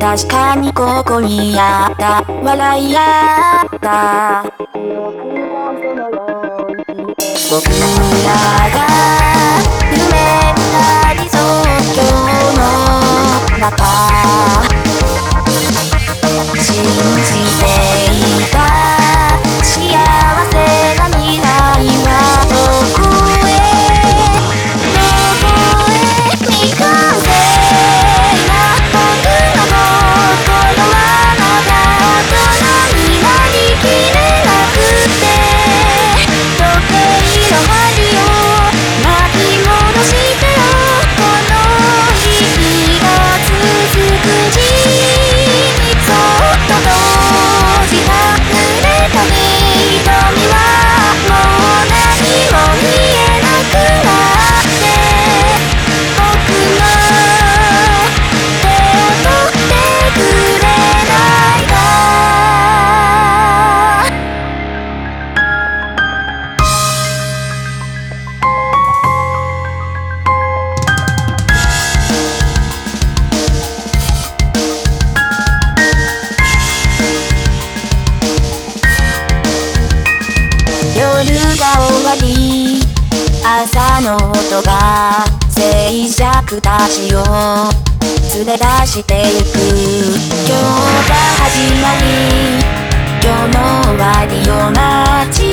確かにここにあった。笑いあった。僕らが夢り朝の音が静寂たちを連れ出してゆく。今日が始まり。今日の終わりを待ち。